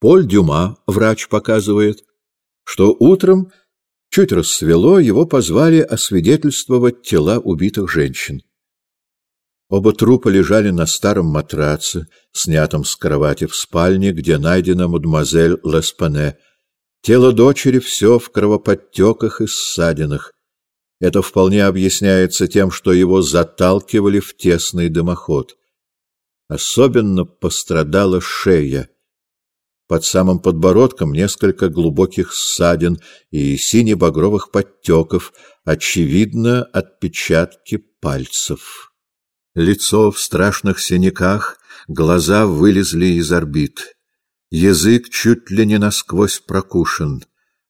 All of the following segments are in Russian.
Поль Дюма, врач, показывает, что утром, чуть рассвело, его позвали освидетельствовать тела убитых женщин. Оба трупа лежали на старом матраце, снятом с кровати в спальне, где найдена мадемуазель Леспане. Тело дочери все в кровоподтеках и ссадинах. Это вполне объясняется тем, что его заталкивали в тесный дымоход. Особенно пострадала шея. Под самым подбородком несколько глубоких ссадин и сине-багровых подтеков, очевидно, отпечатки пальцев. Лицо в страшных синяках, глаза вылезли из орбит. Язык чуть ли не насквозь прокушен.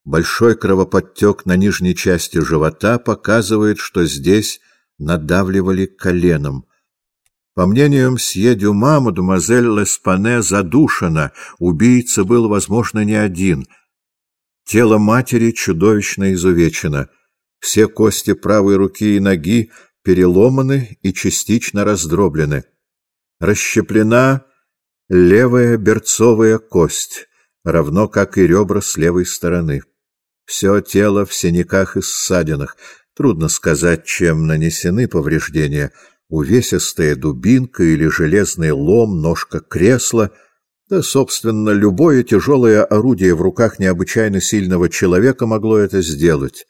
Большой кровоподтек на нижней части живота показывает, что здесь надавливали коленом. По мнению мсье Дюма, мадемуазель Леспане задушена, убийца был, возможно, не один. Тело матери чудовищно изувечено. Все кости правой руки и ноги переломаны и частично раздроблены. Расщеплена левая берцовая кость, равно как и ребра с левой стороны. Все тело в синяках и ссадинах. Трудно сказать, чем нанесены повреждения. Увесистая дубинка или железный лом, ножка кресла — да, собственно, любое тяжелое орудие в руках необычайно сильного человека могло это сделать.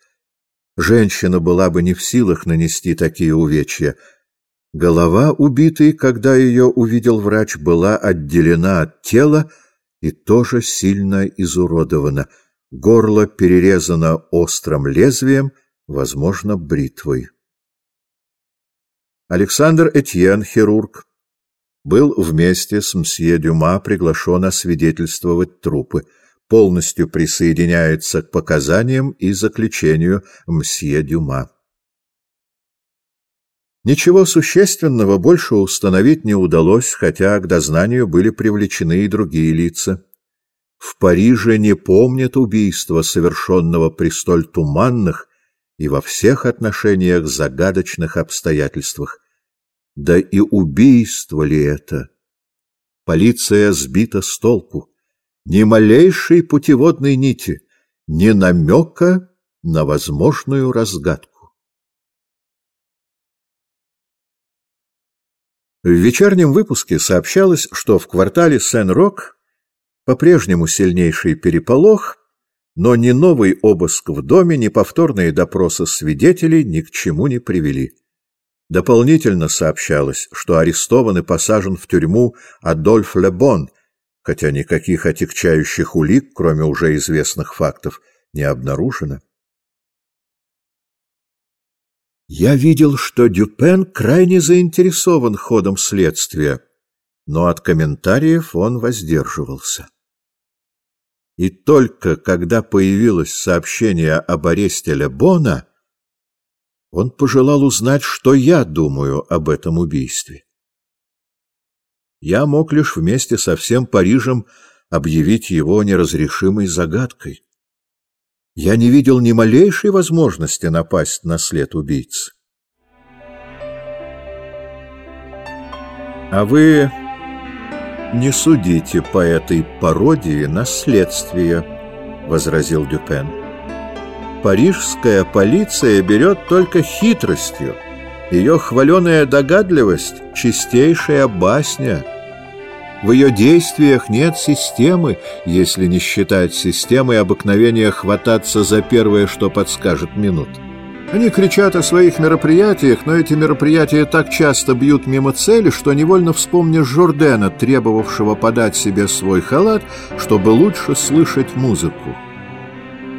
Женщина была бы не в силах нанести такие увечья. Голова убитой, когда ее увидел врач, была отделена от тела и тоже сильно изуродована. Горло перерезано острым лезвием, возможно, бритвой. Александр Этьен, хирург, был вместе с мсье Дюма приглашен освидетельствовать трупы полностью присоединяется к показаниям и заключению мсье Дюма. Ничего существенного больше установить не удалось, хотя к дознанию были привлечены и другие лица. В Париже не помнят убийства, совершенного при столь туманных и во всех отношениях загадочных обстоятельствах. Да и убийство ли это? Полиция сбита с толку ни малейшей путеводной нити, ни намека на возможную разгадку. В вечернем выпуске сообщалось, что в квартале Сен-Рок по-прежнему сильнейший переполох, но ни новый обыск в доме, ни повторные допросы свидетелей ни к чему не привели. Дополнительно сообщалось, что арестован и посажен в тюрьму Адольф Лебон, хотя никаких отягчающих улик, кроме уже известных фактов, не обнаружено. Я видел, что Дюпен крайне заинтересован ходом следствия, но от комментариев он воздерживался. И только когда появилось сообщение об аресте Лебона, он пожелал узнать, что я думаю об этом убийстве я мог лишь вместе со всем Парижем объявить его неразрешимой загадкой. Я не видел ни малейшей возможности напасть на след убийцы. А вы не судите по этой пародии наследствие, возразил Дюпен. Парижская полиция берет только хитростью, ее хваленая догадливость — чистейшая басня. В ее действиях нет системы, если не считать системой обыкновения хвататься за первое, что подскажет минут. Они кричат о своих мероприятиях, но эти мероприятия так часто бьют мимо цели, что невольно вспомнишь Жордена, требовавшего подать себе свой халат, чтобы лучше слышать музыку.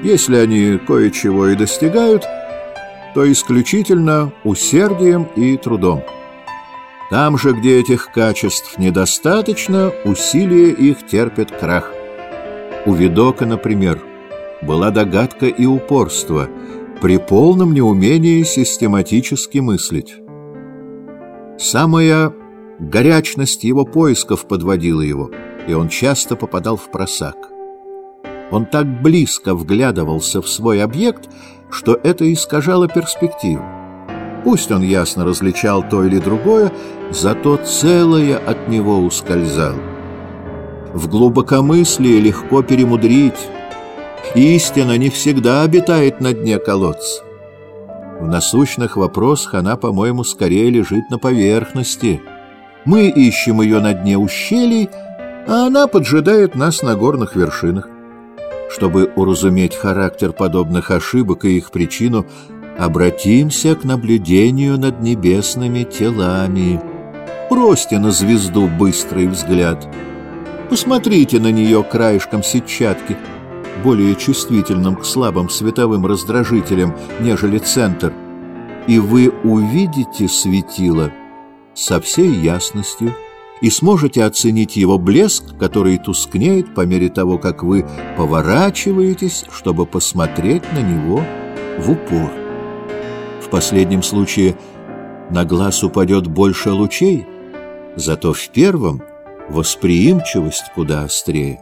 Если они кое-чего и достигают — то исключительно усердием и трудом. Там же, где этих качеств недостаточно, усилия их терпят крах. У Видока, например, была догадка и упорство при полном неумении систематически мыслить. Самая горячность его поисков подводила его, и он часто попадал в просак. Он так близко вглядывался в свой объект, что это искажало перспективу. Пусть он ясно различал то или другое, зато целое от него ускользало. В глубокомыслии легко перемудрить. Истина не всегда обитает на дне колодца. В насущных вопросах она, по-моему, скорее лежит на поверхности. Мы ищем ее на дне ущелий, а она поджидает нас на горных вершинах. Чтобы уразуметь характер подобных ошибок и их причину, обратимся к наблюдению над небесными телами. Бросьте на звезду быстрый взгляд. Посмотрите на нее краешком сетчатки, более чувствительным к слабым световым раздражителям, нежели центр, и вы увидите светило со всей ясностью, и сможете оценить его блеск, который тускнеет по мере того, как вы поворачиваетесь, чтобы посмотреть на него в упор. В последнем случае на глаз упадет больше лучей, зато в первом восприимчивость куда острее.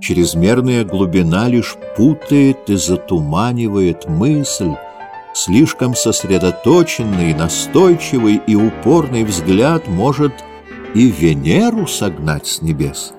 Чрезмерная глубина лишь путает и затуманивает мысль, слишком сосредоточенный, настойчивый и упорный взгляд может и Венеру согнать с небес.